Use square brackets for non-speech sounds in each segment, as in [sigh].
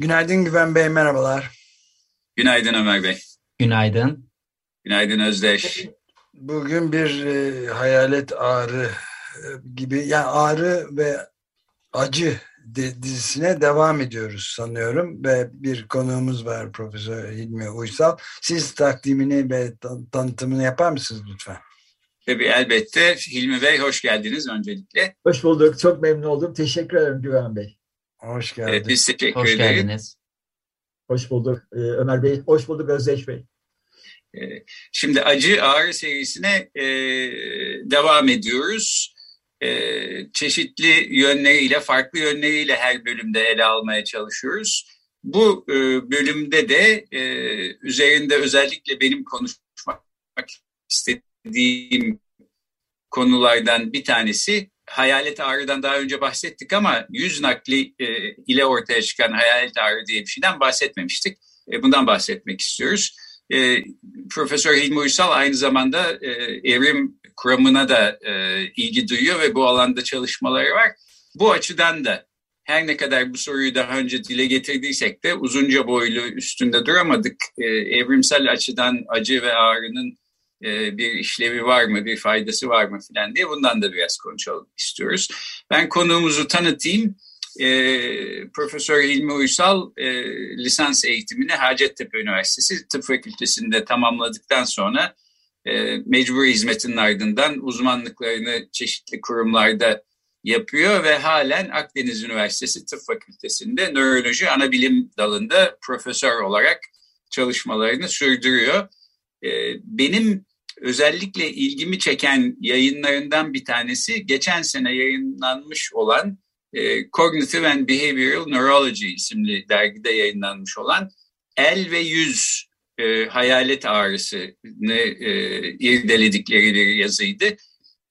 Günaydın Güven Bey, merhabalar. Günaydın Ömer Bey. Günaydın. Günaydın Özdeş. Bugün bir e, hayalet ağrı e, gibi, yani ağrı ve acı dizisine devam ediyoruz sanıyorum ve bir konuğumuz var Profesör Hilmi Uysal. Siz takdimini ve tanıtımını yapar mısınız lütfen? Tabii elbette. Hilmi Bey hoş geldiniz öncelikle. Hoş bulduk. Çok memnun oldum. Teşekkür ederim Güven Bey. Hoş geldiniz. Evet, biz teşekkür hoş ederiz. Geldiniz. Hoş bulduk ee, Ömer Bey. Hoş bulduk Özdeş Bey. Ee, şimdi acı ağrı serisine e, devam ediyoruz. E, çeşitli yönleriyle, farklı yönleriyle her bölümde ele almaya çalışıyoruz. Bu e, bölümde de e, üzerinde özellikle benim konuşmak istediğim istediğim konulardan bir tanesi hayalet ağrıdan daha önce bahsettik ama yüz nakli e, ile ortaya çıkan hayalet ağrı diye bir şeyden bahsetmemiştik. E, bundan bahsetmek istiyoruz. E, Profesör Hilmi Uysal aynı zamanda e, evrim kuramına da e, ilgi duyuyor ve bu alanda çalışmaları var. Bu açıdan da her ne kadar bu soruyu daha önce dile getirdiysek de uzunca boylu üstünde duramadık. E, evrimsel açıdan acı ve ağrının e, bir işlevi var mı, bir faydası var mı filan diye bundan da biraz konuşalım istiyoruz. Ben konuğumuzu tanıtayım. E, Profesör İlmi Uysal e, lisans eğitimini Hacettepe Üniversitesi Tıp Fakültesi'nde tamamladıktan sonra e, mecburi hizmetin ardından uzmanlıklarını çeşitli kurumlarda yapıyor ve halen Akdeniz Üniversitesi Tıp Fakültesi'nde nöroloji ana bilim dalında profesör olarak çalışmalarını sürdürüyor. Benim özellikle ilgimi çeken yayınlarından bir tanesi geçen sene yayınlanmış olan e, Cognitive and Behavioral Neurology isimli dergide yayınlanmış olan el ve yüz e, hayalet ağrısını e, irdeledikleri bir yazıydı.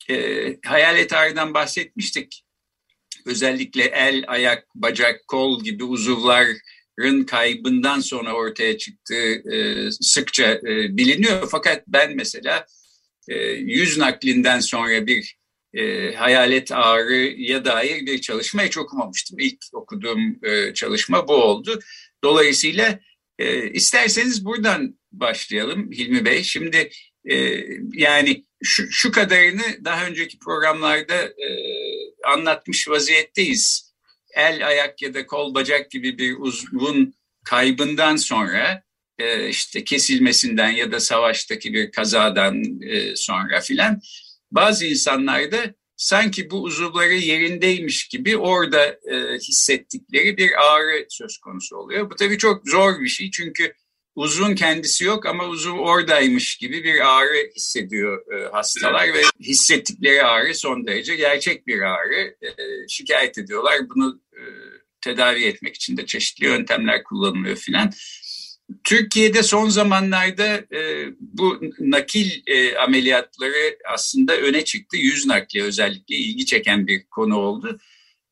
E, hayalet ağrıdan bahsetmiştik. Özellikle el, ayak, bacak, kol gibi uzuvların kaybından sonra ortaya çıktığı e, sıkça e, biliniyor. Fakat ben mesela e, yüz naklinden sonra bir e, hayalet ağrıya dair bir çalışma hiç okumamıştım. İlk okuduğum e, çalışma bu oldu. Dolayısıyla e, isterseniz buradan başlayalım Hilmi Bey. Şimdi e, yani şu, şu kadarını daha önceki programlarda e, anlatmış vaziyetteyiz. El, ayak ya da kol, bacak gibi bir uzvun kaybından sonra e, işte kesilmesinden ya da savaştaki bir kazadan e, sonra filan bazı insanlarda sanki bu uzuvları yerindeymiş gibi orada e, hissettikleri bir ağrı söz konusu oluyor. Bu tabii çok zor bir şey çünkü uzun kendisi yok ama uzuv oradaymış gibi bir ağrı hissediyor hastalar ve hissettikleri ağrı son derece gerçek bir ağrı. şikayet ediyorlar. Bunu tedavi etmek için de çeşitli yöntemler kullanılıyor filan. Türkiye'de son zamanlarda e, bu nakil e, ameliyatları aslında öne çıktı. Yüz nakli özellikle ilgi çeken bir konu oldu.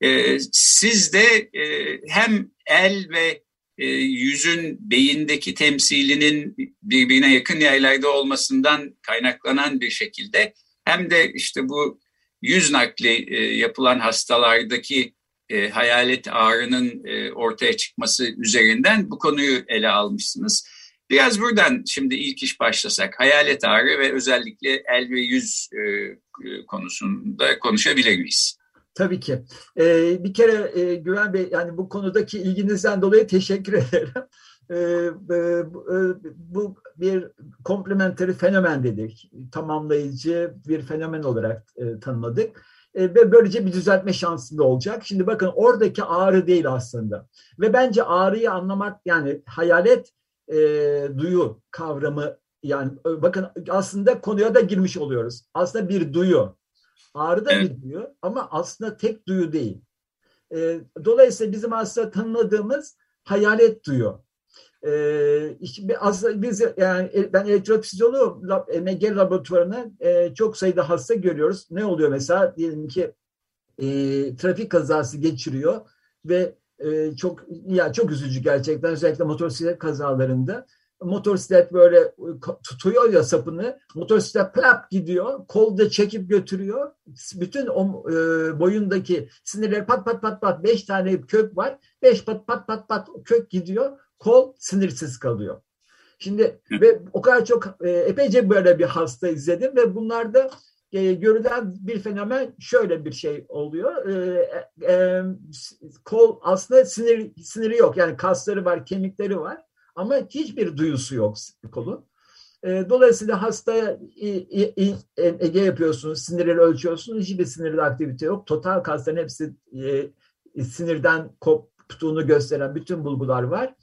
E, siz de e, hem el ve e, yüzün beyindeki temsilinin birbirine yakın yaylarda olmasından kaynaklanan bir şekilde hem de işte bu yüz nakli e, yapılan hastalardaki e, hayalet ağrının e, ortaya çıkması üzerinden bu konuyu ele almışsınız. Biraz buradan şimdi ilk iş başlasak hayalet ağrı ve özellikle el ve yüz e, konusunda konuşabilir miyiz? Tabii ki. Ee, bir kere e, Güven Bey yani bu konudaki ilginizden dolayı teşekkür [laughs] ederim. Ee, e, bu bir komplementeri fenomen dedik. Tamamlayıcı bir fenomen olarak e, tanımladık e, ve böylece bir düzeltme şansı da olacak. Şimdi bakın oradaki ağrı değil aslında. Ve bence ağrıyı anlamak yani hayalet e, duyu kavramı yani e, bakın aslında konuya da girmiş oluyoruz. Aslında bir duyu. Ağrı da bir duyu ama aslında tek duyu değil. E, dolayısıyla bizim aslında tanımladığımız hayalet duyuyor. Ee, aslında biz yani e, ben elektrofizyoloğum MG laboratuvarına e, çok sayıda hasta görüyoruz. Ne oluyor mesela diyelim ki e, trafik kazası geçiriyor ve e, çok ya çok üzücü gerçekten özellikle motosiklet kazalarında motosiklet böyle e, tutuyor ya sapını motosiklet plap gidiyor kolda çekip götürüyor bütün o e, boyundaki sinirler pat pat pat pat beş tane kök var beş pat pat pat pat kök gidiyor kol sinirsiz kalıyor. Şimdi ve o kadar çok e, epeyce böyle bir hasta izledim ve bunlarda e, görülen bir fenomen şöyle bir şey oluyor. E, e, kol aslında sinir siniri yok. Yani kasları var, kemikleri var ama hiçbir duyusu yok kolun. E, dolayısıyla hastaya EG yapıyorsunuz, sinirleri ölçüyorsunuz. Hiçbir sinirde aktivite yok. Total kasların hepsi e, sinirden koptuğunu gösteren bütün bulgular var.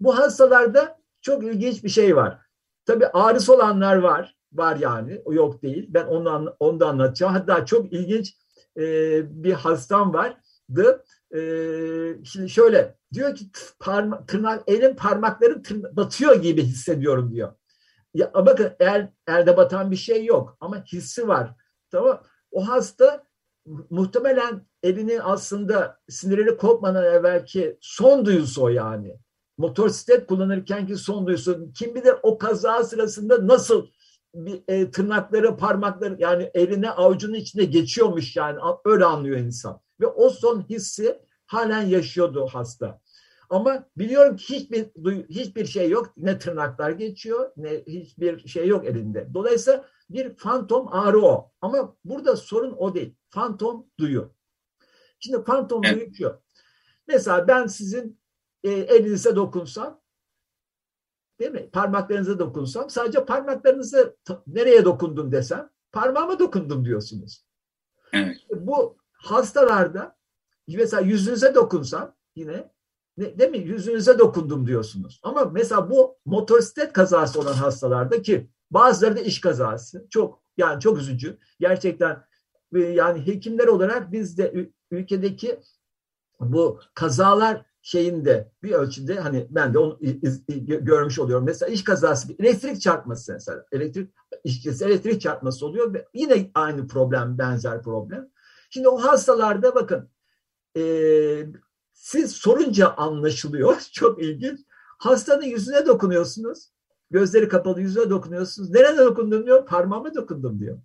Bu hastalarda çok ilginç bir şey var. Tabii ağrısı olanlar var. Var yani. O yok değil. Ben onu, onu da anlatacağım. Hatta çok ilginç e, bir hastam vardı. E, şimdi şöyle diyor ki parma, tırnak, elin parmakları tırna, batıyor gibi hissediyorum diyor. Ya, bakın el, elde batan bir şey yok ama hissi var. Tamam O hasta muhtemelen elini aslında sinirleri kopmadan evvelki son duyusu o yani motosiklet kullanırken ki son duyusu kim bilir o kaza sırasında nasıl bir, e, tırnakları parmakları yani eline avucunun içinde geçiyormuş yani öyle anlıyor insan ve o son hissi halen yaşıyordu hasta. Ama biliyorum ki hiçbir hiçbir şey yok. Ne tırnaklar geçiyor ne hiçbir şey yok elinde. Dolayısıyla bir fantom ağrı o. Ama burada sorun o değil. Fantom duyu. Şimdi fantom evet. duyu şu. Mesela ben sizin e, elinize dokunsam değil mi? Parmaklarınıza dokunsam sadece parmaklarınızı nereye dokundun desem parmağıma dokundum diyorsunuz. Evet. Bu hastalarda mesela yüzünüze dokunsam yine ne, değil mi? Yüzünüze dokundum diyorsunuz. Ama mesela bu motosiklet kazası olan hastalarda ki bazıları da iş kazası çok yani çok üzücü. Gerçekten e, yani hekimler olarak biz de ülkedeki bu kazalar şeyinde bir ölçüde hani ben de onu görmüş oluyorum. Mesela iş kazası, elektrik çarpması mesela. Elektrik işçisi elektrik çarpması oluyor ve yine aynı problem, benzer problem. Şimdi o hastalarda bakın e, siz sorunca anlaşılıyor. [laughs] Çok ilginç. Hastanın yüzüne dokunuyorsunuz. Gözleri kapalı yüzüne dokunuyorsunuz. Nerede dokundum diyor. Parmağıma dokundum diyor.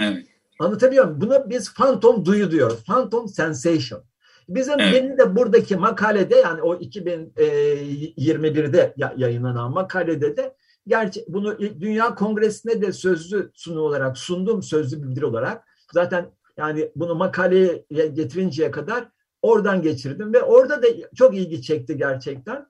Evet. Anlatabiliyor muyum? Buna biz phantom duyu diyoruz. Phantom sensation. Bizim evet. benim de buradaki makalede yani o 2021'de yayınlanan makalede de gerçi bunu Dünya Kongresi'ne de sözlü sunu olarak sundum sözlü bildiri olarak. Zaten yani bunu makaleye getirinceye kadar oradan geçirdim ve orada da çok ilgi çekti gerçekten.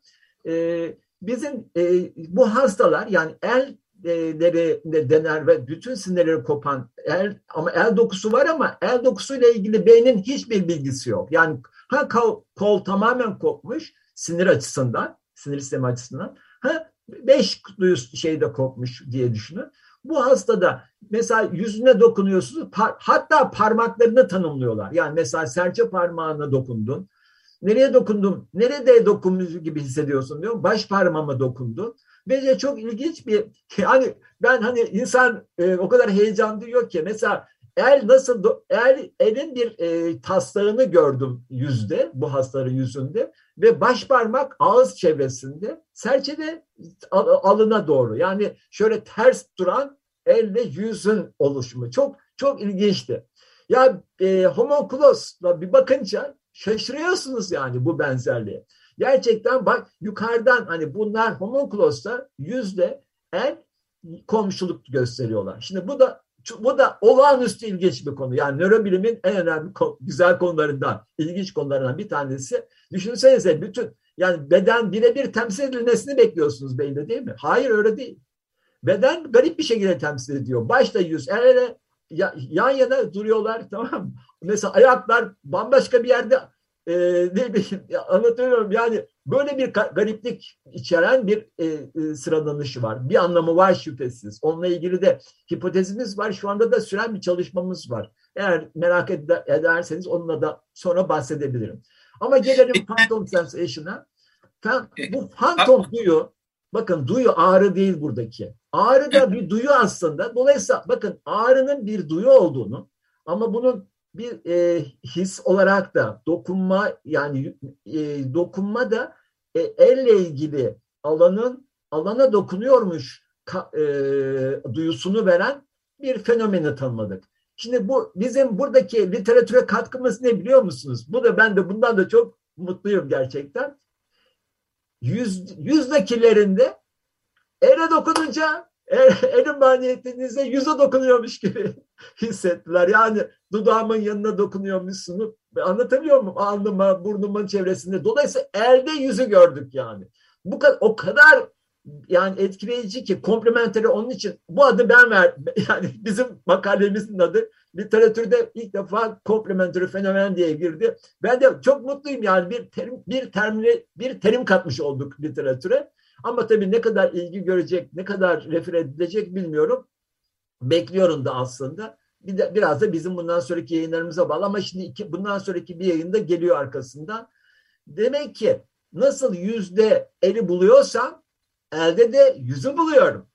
Ee, bizim e, bu hastalar yani el de dener ve bütün sinirleri kopan el ama el dokusu var ama el dokusuyla ilgili beynin hiçbir bilgisi yok. Yani ha kol, kol tamamen kopmuş sinir açısından, sinir sistemi açısından. Ha beş duyu şeyde kopmuş diye düşünün. Bu hastada mesela yüzüne dokunuyorsunuz par, hatta parmaklarını tanımlıyorlar. Yani mesela serçe parmağına dokundun. Nereye dokundum? Nerede dokunmuş gibi hissediyorsun diyor. Baş parmağıma dokundun. Bence çok ilginç bir yani ben hani insan e, o kadar heyecan duyuyor ki mesela el nasıl el elin bir e, taslağını gördüm yüzde bu hastaların yüzünde ve baş parmak ağız çevresinde serçe de alına doğru yani şöyle ters duran elle yüzün oluşumu çok çok ilginçti. Ya e, homunculos'la bir bakınca şaşırıyorsunuz yani bu benzerliğe. Gerçekten bak yukarıdan hani bunlar homunculos'ta yüzde el komşuluk gösteriyorlar. Şimdi bu da bu da olağanüstü ilginç bir konu. Yani nörobilimin en önemli güzel konularından, ilginç konularından bir tanesi. Düşünsenize bütün yani beden birebir temsil edilmesini bekliyorsunuz beyinde değil mi? Hayır öyle değil. Beden garip bir şekilde temsil ediyor. Başta yüz, el ele yan yana duruyorlar [laughs] tamam mı? Mesela ayaklar bambaşka bir yerde e, ne bileyim anlatıyorum yani böyle bir gariplik içeren bir e, e, sıralanışı var. Bir anlamı var şüphesiz. Onunla ilgili de hipotezimiz var. Şu anda da süren bir çalışmamız var. Eğer merak ederseniz onunla da sonra bahsedebilirim. Ama gelelim Phantom Sensation'a. Bu Phantom duyu, bakın duyu ağrı değil buradaki. Ağrı da bir duyu aslında. Dolayısıyla bakın ağrının bir duyu olduğunu ama bunun bir e, his olarak da dokunma yani e, dokunma da e, elle ilgili alanın alana dokunuyormuş ka, e, duyusunu veren bir fenomeni tanımladık. Şimdi bu bizim buradaki literatüre katkımız ne biliyor musunuz? Bu da ben de bundan da çok mutluyum gerçekten. Yüz, yüzdekilerinde ele dokununca [laughs] elin maniyetinizde yüze dokunuyormuş gibi [laughs] hissettiler. Yani dudağımın yanına dokunuyormuşsunuz. Anlatabiliyor muyum? Alnıma, burnumun çevresinde. Dolayısıyla elde yüzü gördük yani. Bu kadar, o kadar yani etkileyici ki komplementeri onun için bu adı ben ver [laughs] yani bizim makalemizin adı literatürde ilk defa komplementeri fenomen diye girdi. Ben de çok mutluyum yani bir terim bir terimle bir terim katmış olduk literatüre. Ama tabii ne kadar ilgi görecek, ne kadar refer edilecek bilmiyorum. Bekliyorum da aslında. Bir de, biraz da bizim bundan sonraki yayınlarımıza bağlı ama şimdi iki, bundan sonraki bir yayında geliyor arkasından. Demek ki nasıl yüzde eli buluyorsam elde de yüzü buluyorum.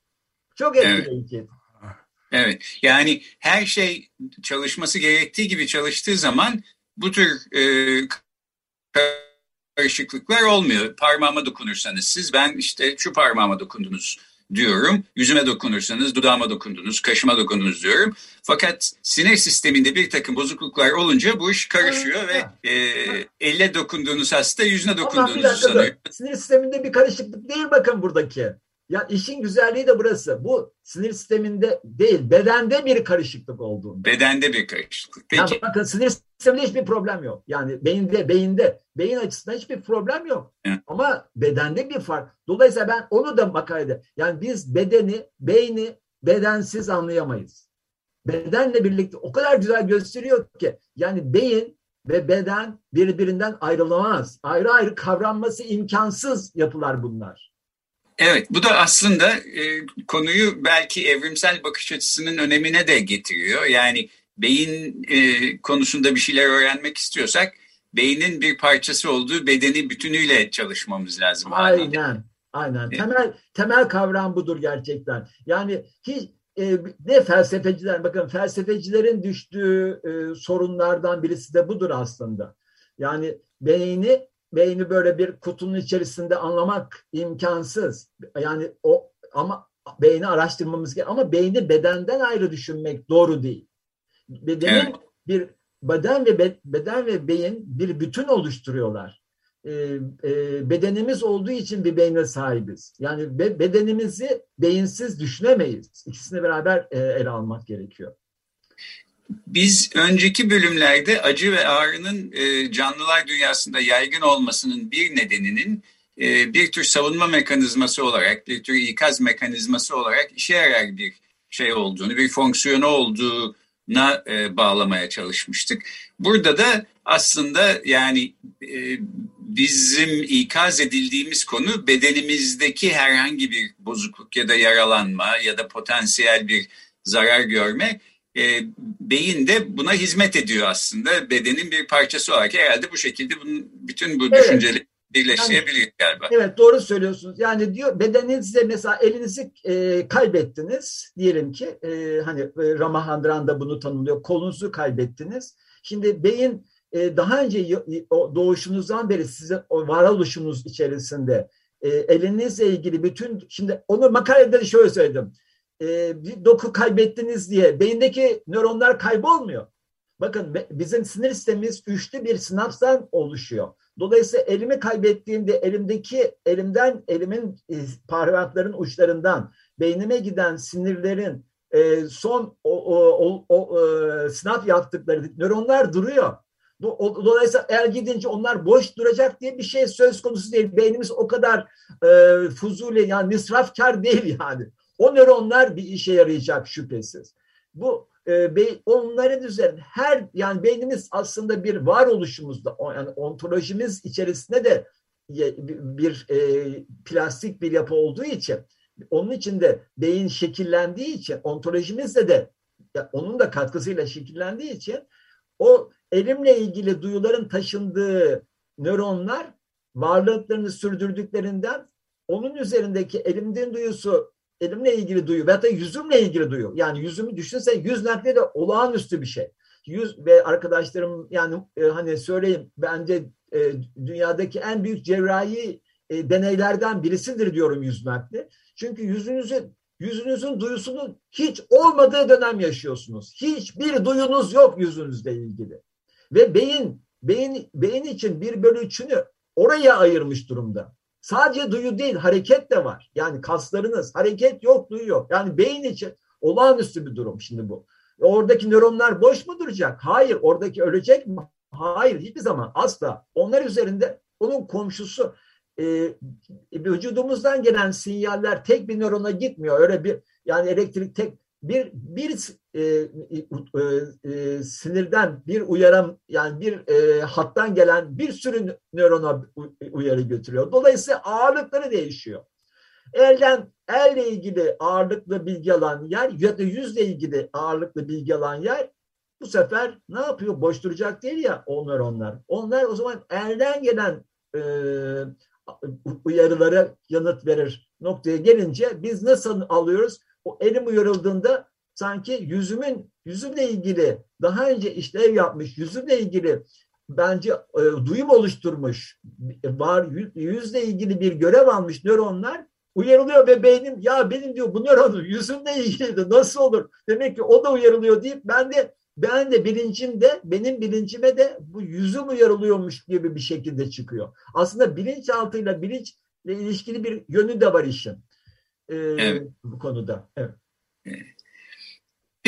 Çok etkileyici. Evet. evet. Yani her şey çalışması gerektiği gibi çalıştığı zaman bu tür e, karışıklıklar olmuyor. Parmağıma dokunursanız siz ben işte şu parmağıma dokundunuz diyorum. Yüzüme dokunursanız dudağıma dokundunuz, kaşıma dokundunuz diyorum. Fakat sinir sisteminde bir takım bozukluklar olunca bu iş karışıyor ve e, elle dokunduğunuz hasta yüzüne dokunduğunuzu sanıyor. Sinir sisteminde bir karışıklık değil bakın buradaki. Ya işin güzelliği de burası. Bu sinir sisteminde değil, bedende bir karışıklık olduğunda. Bedende bir karışıklık. Peki. Yani bakın sinir sisteminde hiçbir problem yok. Yani beyinde, beyinde, beyin açısından hiçbir problem yok. Hı. Ama bedende bir fark. Dolayısıyla ben onu da makalede, yani biz bedeni, beyni bedensiz anlayamayız. Bedenle birlikte o kadar güzel gösteriyor ki, yani beyin ve beden birbirinden ayrılamaz. Ayrı ayrı kavranması imkansız yapılar bunlar. Evet, bu da aslında e, konuyu belki evrimsel bakış açısının önemine de getiriyor. Yani beyin e, konusunda bir şeyler öğrenmek istiyorsak beynin bir parçası olduğu bedeni bütünüyle çalışmamız lazım. Aynen, aynen. Temel temel kavram budur gerçekten. Yani hiç e, ne felsefeciler, bakın felsefecilerin düştüğü e, sorunlardan birisi de budur aslında. Yani beyni beyni böyle bir kutunun içerisinde anlamak imkansız. Yani o ama beyni araştırmamız gerekiyor. Ama beyni bedenden ayrı düşünmek doğru değil. Bedenin evet. bir beden ve beden ve beyin bir bütün oluşturuyorlar. Ee, e, bedenimiz olduğu için bir beyne sahibiz. Yani be, bedenimizi beyinsiz düşünemeyiz. İkisini beraber e, ele almak gerekiyor. Biz önceki bölümlerde acı ve ağrının e, canlılar dünyasında yaygın olmasının bir nedeninin e, bir tür savunma mekanizması olarak, bir tür ikaz mekanizması olarak işe yarar bir şey olduğunu, bir fonksiyonu olduğuna e, bağlamaya çalışmıştık. Burada da aslında yani e, bizim ikaz edildiğimiz konu bedenimizdeki herhangi bir bozukluk ya da yaralanma ya da potansiyel bir zarar görme e, beyin de buna hizmet ediyor aslında. Bedenin bir parçası olarak herhalde bu şekilde bunun, bütün bu evet. düşünceleri birleştirebiliyor yani, galiba. Evet doğru söylüyorsunuz. Yani diyor bedeninizde mesela elinizi e, kaybettiniz diyelim ki e, hani e, Ramahandran da bunu tanımlıyor. Kolunuzu kaybettiniz. Şimdi beyin e, daha önce doğuşunuzdan beri sizin o varoluşunuz içerisinde e, elinizle ilgili bütün şimdi onu makalede şöyle söyledim e, bir doku kaybettiniz diye beyindeki nöronlar kaybolmuyor. Bakın bizim sinir sistemimiz üçlü bir sinapstan oluşuyor. Dolayısıyla elimi kaybettiğimde elimdeki elimden elimin e, parmakların uçlarından beynime giden sinirlerin e, son o, o, o, o e, sinap yaptıkları nöronlar duruyor. Dolayısıyla eğer gidince onlar boş duracak diye bir şey söz konusu değil. Beynimiz o kadar e, fuzuli yani misrafkar değil yani. O nöronlar bir işe yarayacak şüphesiz. Bu e, onların üzerinde her yani beynimiz aslında bir varoluşumuzda yani ontolojimiz içerisinde de bir e, plastik bir yapı olduğu için onun içinde beyin şekillendiği için ontolojimizde de onun da katkısıyla şekillendiği için o elimle ilgili duyuların taşındığı nöronlar varlıklarını sürdürdüklerinden onun üzerindeki elimden duyusu elimle ilgili duyu veya da yüzümle ilgili duyu. Yani yüzümü düşünse yüz nakli de olağanüstü bir şey. Yüz ve arkadaşlarım yani e, hani söyleyeyim bence e, dünyadaki en büyük cerrahi e, deneylerden birisidir diyorum yüz nakli. Çünkü yüzünüzün yüzünüzün duyusunun hiç olmadığı dönem yaşıyorsunuz. Hiçbir duyunuz yok yüzünüzle ilgili. Ve beyin beyin beyin için bir bölü üçünü oraya ayırmış durumda. Sadece duyu değil hareket de var. Yani kaslarınız hareket yok duyu yok. Yani beyin için olağanüstü bir durum şimdi bu. Oradaki nöronlar boş mu duracak? Hayır. Oradaki ölecek mi? Hayır. Hiçbir zaman asla. Onlar üzerinde onun komşusu e, vücudumuzdan gelen sinyaller tek bir nörona gitmiyor. Öyle bir yani elektrik tek bir bir e, e, e, sinirden bir uyaran yani bir e, hattan gelen bir sürü nörona uyarı götürüyor. Dolayısıyla ağırlıkları değişiyor. Elden elle ilgili ağırlıklı bilgi alan yer ya da yüzle ilgili ağırlıklı bilgi alan yer bu sefer ne yapıyor? Boş duracak değil ya o nöronlar. Onlar o zaman elden gelen e, uyarılara yanıt verir noktaya gelince biz nasıl alıyoruz? O elim uyarıldığında sanki yüzümün yüzümle ilgili daha önce işlev yapmış yüzümle ilgili bence e, duyum oluşturmuş var yüzle ilgili bir görev almış nöronlar uyarılıyor ve beynim ya benim diyor bu nöronun [laughs] yüzümle ilgili nasıl olur demek ki o da uyarılıyor deyip ben de ben de bilincimde benim bilincime de bu yüzüm uyarılıyormuş gibi bir şekilde çıkıyor. Aslında bilinçaltıyla bilinçle ilişkili bir yönü de var işin. Ee, evet. Bu konuda. Evet.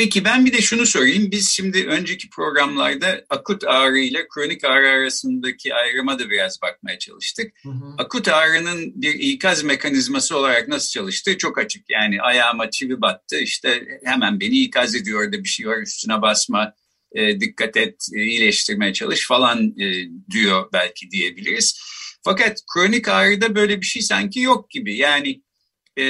Peki ben bir de şunu sorayım. Biz şimdi önceki programlarda akut ağrı ile kronik ağrı arasındaki ayrıma da biraz bakmaya çalıştık. Hı hı. Akut ağrının bir ikaz mekanizması olarak nasıl çalıştığı çok açık. Yani ayağıma çivi battı işte hemen beni ikaz ediyor da bir şey var üstüne basma, e, dikkat et, e, iyileştirmeye çalış falan e, diyor belki diyebiliriz. Fakat kronik ağrıda böyle bir şey sanki yok gibi. Yani e,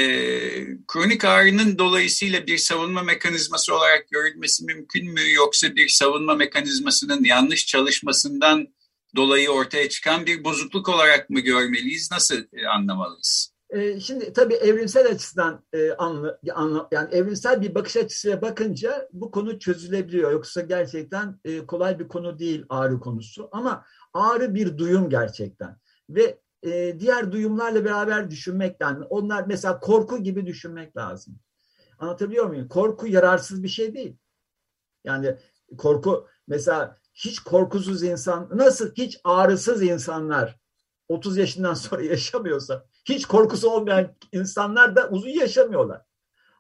kronik ağrının dolayısıyla bir savunma mekanizması olarak görülmesi mümkün mü yoksa bir savunma mekanizmasının yanlış çalışmasından dolayı ortaya çıkan bir bozukluk olarak mı görmeliyiz? Nasıl e, anlamalıyız? E, şimdi tabii evrimsel açıdan e, anla, anla, yani evrimsel bir bakış açısıyla bakınca bu konu çözülebiliyor. Yoksa gerçekten e, kolay bir konu değil ağrı konusu. Ama ağrı bir duyum gerçekten. Ve e, diğer duyumlarla beraber düşünmek lazım. Onlar mesela korku gibi düşünmek lazım. Anlatabiliyor muyum? Korku yararsız bir şey değil. Yani korku mesela hiç korkusuz insan nasıl hiç ağrısız insanlar 30 yaşından sonra [laughs] yaşamıyorsa hiç korkusu olmayan insanlar da uzun yaşamıyorlar.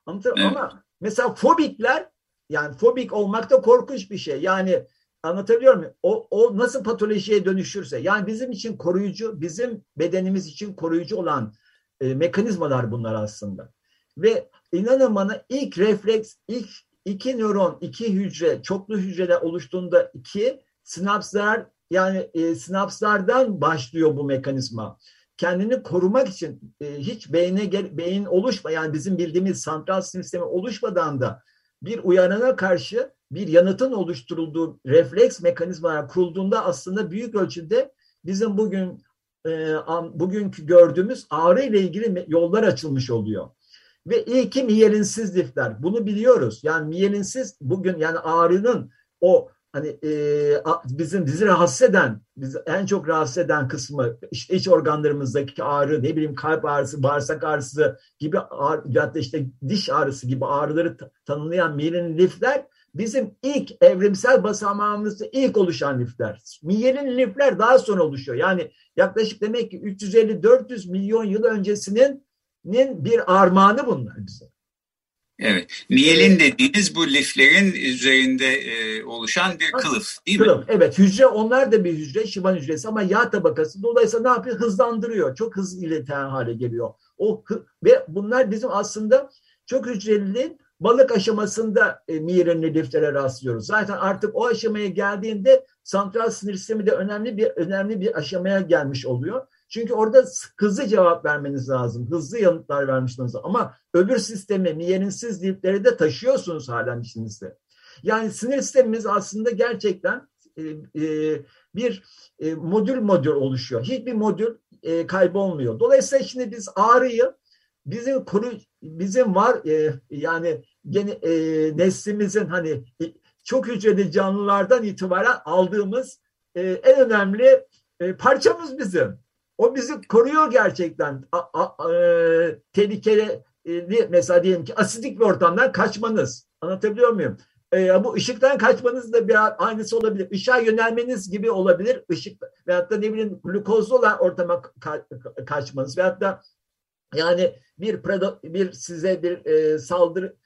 Anlatabiliyor evet. Ama mesela fobikler yani fobik olmak da korkunç bir şey. Yani Anlatabiliyor muyum? O, o nasıl patolojiye dönüşürse yani bizim için koruyucu, bizim bedenimiz için koruyucu olan e, mekanizmalar bunlar aslında. Ve inanın bana ilk refleks, ilk iki nöron, iki hücre, çoklu hücreler oluştuğunda iki sinapslar yani e, sinapslardan başlıyor bu mekanizma. Kendini korumak için e, hiç beyne beyin oluşma yani bizim bildiğimiz santral sistemi oluşmadan da bir uyarana karşı bir yanıtın oluşturulduğu refleks mekanizmalar kurulduğunda aslında büyük ölçüde bizim bugün e, bugünkü gördüğümüz ağrı ile ilgili yollar açılmış oluyor. Ve ilki miyelinsiz lifler. Bunu biliyoruz. Yani miyelinsiz bugün yani ağrının o hani e, bizim bizi rahatsız eden, bizi en çok rahatsız eden kısmı işte iç organlarımızdaki ağrı, ne bileyim kalp ağrısı, bağırsak ağrısı gibi ağrı, işte diş ağrısı gibi ağrıları tanımlayan miyelin lifler bizim ilk evrimsel basamağımızda ilk oluşan lifler. Miyelin lifler daha sonra oluşuyor. Yani yaklaşık demek ki 350-400 milyon yıl öncesinin bir armağanı bunlar bize. Evet. Miyelin dediğiniz bu liflerin üzerinde e, oluşan bir kılıf değil kılıf, mi? Evet. Hücre onlar da bir hücre. Şivan hücresi ama yağ tabakası. Dolayısıyla ne yapıyor? Hızlandırıyor. Çok hızlı ileten hale geliyor. O Ve bunlar bizim aslında çok hücrelinin balık aşamasında e, miyelinli liflere rastlıyoruz. Zaten artık o aşamaya geldiğinde santral sinir sistemi de önemli bir önemli bir aşamaya gelmiş oluyor. Çünkü orada hızlı cevap vermeniz lazım. Hızlı yanıtlar vermiş lazım. Ama öbür sistemi miyelinsiz dipleri de taşıyorsunuz halen içinizde. Yani sinir sistemimiz aslında gerçekten e, e, bir e, modül modül oluşuyor. Hiçbir modül e, kaybolmuyor. Dolayısıyla şimdi biz ağrıyı bizim koru bizim var e, yani gene, e, neslimizin hani e, çok hücreli canlılardan itibaren aldığımız e, en önemli e, parçamız bizim. O bizi koruyor gerçekten. A, a, e, tehlikeli e, mesela diyelim ki asidik bir ortamdan kaçmanız. Anlatabiliyor muyum? E, bu ışıktan kaçmanız da biraz aynısı olabilir. Işığa yönelmeniz gibi olabilir. Işık veyahut da ne bileyim glukozlu olan ortama ka kaçmanız veyahut da yani bir bir size bir e, saldırgan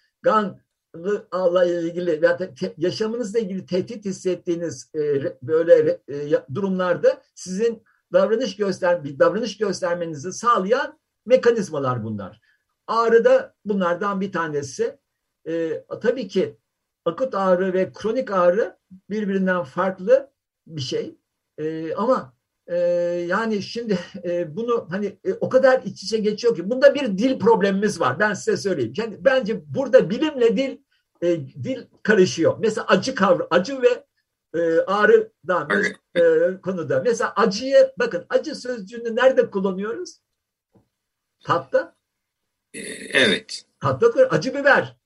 Allah ilgili veya yaşamınızla ilgili tehdit hissettiğiniz e, böyle e, durumlarda sizin davranış göster davranış göstermenizi sağlayan mekanizmalar bunlar. Ağrı da bunlardan bir tanesi. E, tabii ki akut ağrı ve kronik ağrı birbirinden farklı bir şey. Ama e, yani şimdi e, bunu hani e, o kadar iç içe geçiyor ki bunda bir dil problemimiz var. Ben size söyleyeyim. Yani bence burada bilimle dil e, dil karışıyor. Mesela acı kavramı, acı ve e, ağrıdan e, konuda. Mesela acıyı bakın acı sözcüğünü nerede kullanıyoruz? Tatta. Evet. Tatta acı biber.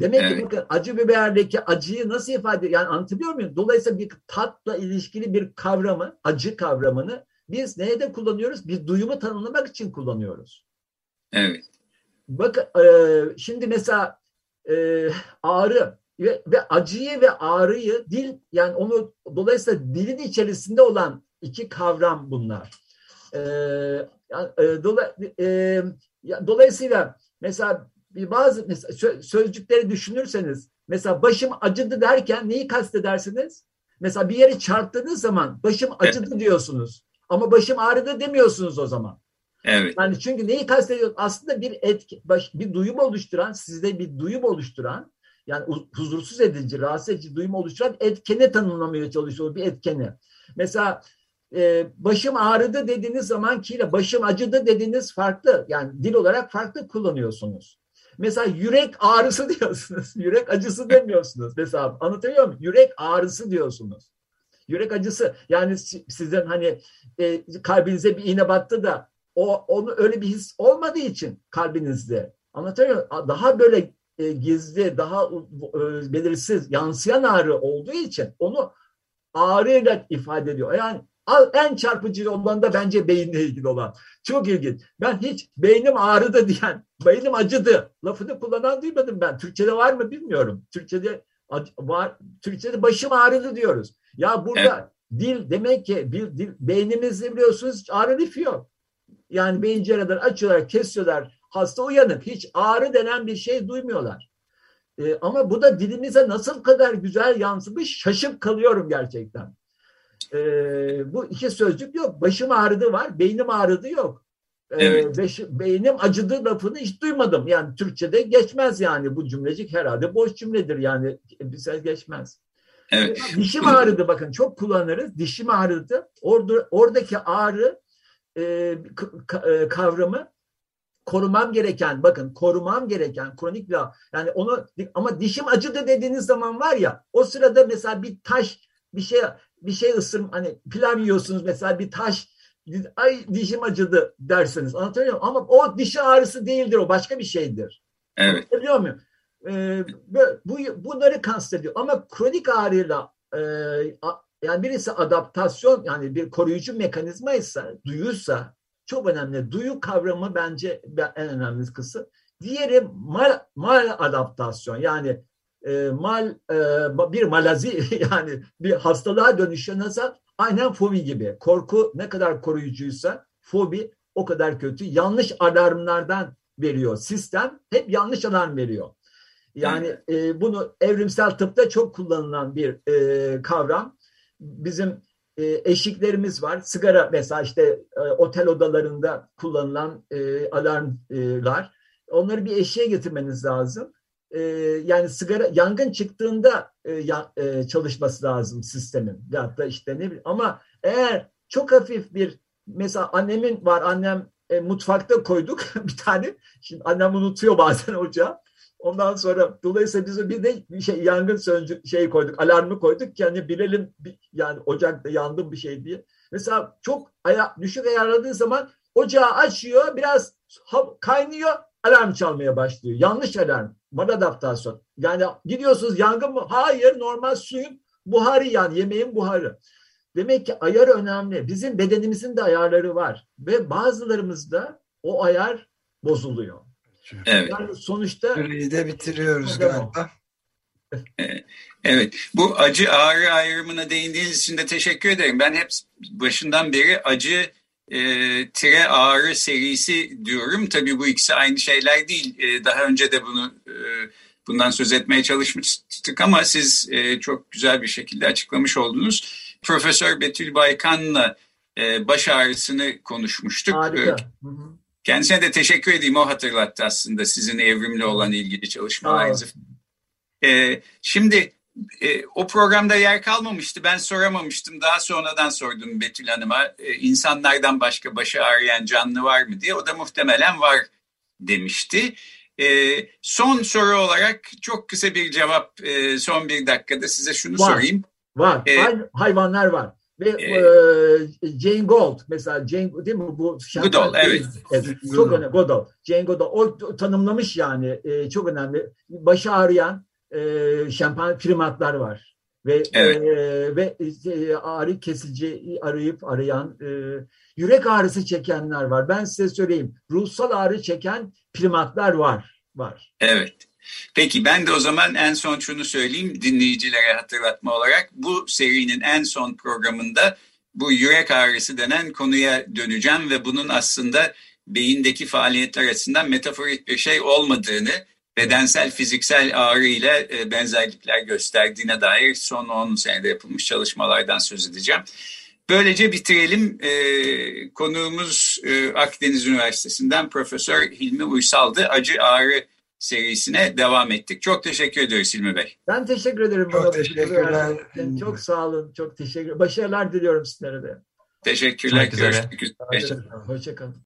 Demek evet. ki bakın acı biberdeki acıyı nasıl ifade yani anlatabiliyor muyum? Dolayısıyla bir tatla ilişkili bir kavramı, acı kavramını biz neye kullanıyoruz? Bir duyumu tanımlamak için kullanıyoruz. Evet. Bakın e, şimdi mesela e, ağrı ve, ve acıyı ve ağrıyı dil yani onu dolayısıyla dilin içerisinde olan iki kavram bunlar. E, e, dola, e, dolayısıyla mesela bazı mesela sözcükleri düşünürseniz mesela başım acıdı derken neyi kastedersiniz? Mesela bir yeri çarptığınız zaman başım acıdı diyorsunuz. Ama başım ağrıdı demiyorsunuz o zaman. Evet. Yani çünkü neyi kastediyor? Aslında bir etki, baş, bir duyum oluşturan, sizde bir duyum oluşturan, yani huzursuz edici, rahatsız edici duyum oluşturan etkeni tanımlamaya çalışıyor bir etkeni. Mesela e, başım ağrıdı dediğiniz zaman ki başım acıdı dediğiniz farklı. Yani dil olarak farklı kullanıyorsunuz. Mesela yürek ağrısı [laughs] diyorsunuz. Yürek acısı demiyorsunuz. Mesela anlatabiliyor muyum? Yürek ağrısı diyorsunuz. Yürek acısı yani sizin hani e, kalbinize bir iğne battı da o onu öyle bir his olmadığı için kalbinizde anlatabiliyor muyum? Daha böyle e, gizli, daha e, belirsiz, yansıyan ağrı olduğu için onu ağrıyla ifade ediyor. Yani en çarpıcı olan da bence beyinle ilgili olan. Çok ilginç. Ben hiç beynim ağrıdı diyen, beynim acıdı lafını kullanan duymadım ben. Türkçe'de var mı bilmiyorum. Türkçe'de var. Türkçe'de başım ağrıdı diyoruz. Ya burada evet. dil demek ki bir dil, beynimizde biliyorsunuz ağrı lifi yok. Yani beyin cerrahları açıyorlar, kesiyorlar. Hasta uyanık. Hiç ağrı denen bir şey duymuyorlar. Ee, ama bu da dilimize nasıl kadar güzel yansımış şaşıp kalıyorum gerçekten. Ee, bu iki sözcük yok. Başım ağrıdı var, beynim ağrıdı yok. Ee, evet. beş, beynim acıdı lafını hiç duymadım. Yani Türkçe'de geçmez yani bu cümlecik herhalde boş cümledir yani bize geçmez. Evet. Dişim ağrıdı bakın çok kullanırız. Dişim ağrıdı. Orada, oradaki ağrı e, e, kavramı korumam gereken bakın korumam gereken kronik bir yani onu ama dişim acıdı dediğiniz zaman var ya o sırada mesela bir taş bir şey bir şey ısır hani pilav yiyorsunuz mesela bir taş ay dişim acıdı dersiniz anlatabiliyor muyum? Ama o dişi ağrısı değildir o başka bir şeydir. Evet. Biliyor muyum? Ee, bu, bunları kastediyor ama kronik ağrıyla e, yani birisi adaptasyon yani bir koruyucu mekanizma ise duyuysa çok önemli. Duyu kavramı bence en önemli kısım. Diğeri mal, mal adaptasyon yani e, mal e, bir malazi [laughs] yani bir hastalığa dönüşüyor nasıl? Aynen fobi gibi. Korku ne kadar koruyucuysa fobi o kadar kötü. Yanlış alarmlardan veriyor. Sistem hep yanlış alarm veriyor. Yani e, bunu evrimsel tıpta çok kullanılan bir e, kavram. Bizim e, eşiklerimiz var. Sigara mesela işte e, otel odalarında kullanılan e, alarmlar. Onları bir eşiğe getirmeniz lazım. E, yani sigara yangın çıktığında e, ya, e, çalışması lazım sistemin. Ya da işte ne bileyim. Ama eğer çok hafif bir mesela annemin var annem e, mutfakta koyduk [laughs] bir tane. Şimdi annem unutuyor bazen ocağı. Ondan sonra dolayısıyla biz bir de bir şey yangın söndü şey koyduk, alarmı koyduk ki hani bilelim yani ocakta yandım bir şey diye. Mesela çok aya, düşük ayarladığı zaman ocağı açıyor, biraz kaynıyor, alarm çalmaya başlıyor. Yanlış alarm, maladaptasyon. Yani gidiyorsunuz yangın mı? Hayır, normal suyun buharı yani yemeğin buharı. Demek ki ayar önemli. Bizim bedenimizin de ayarları var ve bazılarımızda o ayar bozuluyor. Evet. Yani sonuçta Süreyi de bitiriyoruz galiba. Evet, bu acı ağrı ayrımına değindiğiniz için de teşekkür ederim. Ben hep başından beri acı e, tire ağrı serisi diyorum. Tabii bu ikisi aynı şeyler değil. E, daha önce de bunu e, bundan söz etmeye çalışmıştık ama siz e, çok güzel bir şekilde açıklamış oldunuz. Profesör Betül Baykan'la e, baş ağrısını konuşmuştuk. Harika. Kendisine de teşekkür edeyim. O hatırlattı aslında sizin evrimle olan ilgili çalışmalarınızı. E, şimdi e, o programda yer kalmamıştı. Ben soramamıştım. Daha sonradan sordum Betül Hanım'a. E, insanlardan başka başı ağrıyan canlı var mı diye. O da muhtemelen var demişti. E, son soru olarak çok kısa bir cevap e, son bir dakikada size şunu var, sorayım. Var. E, hayvanlar var. Ve e, Jane Gold mesela Jane değil mi bu Goodall evet. evet çok önemli Goodall. Jane Goodall o tanımlamış yani e, çok önemli. Başı ağrıyan e, şampan primatlar var. Ve evet. e, ve e, ağrı kesici arayıp arayan e, yürek ağrısı çekenler var. Ben size söyleyeyim. Ruhsal ağrı çeken primatlar var. Var. Evet. Peki ben de o zaman en son şunu söyleyeyim dinleyicilere hatırlatma olarak. Bu serinin en son programında bu yürek ağrısı denen konuya döneceğim ve bunun aslında beyindeki faaliyetler açısından metaforik bir şey olmadığını, bedensel fiziksel ağrı ile benzerlikler gösterdiğine dair son 10 senede yapılmış çalışmalardan söz edeceğim. Böylece bitirelim. E, konuğumuz e, Akdeniz Üniversitesi'nden Profesör Hilmi Uysal'dı. Acı ağrı serisine devam ettik. Çok teşekkür ediyoruz Hilmi Bey. Ben teşekkür ederim. Çok teşekkürler. Çok sağ olun. Çok teşekkür Başarılar diliyorum sizlere de. Teşekkürler. Görüşmek üzere. Hoşçakalın.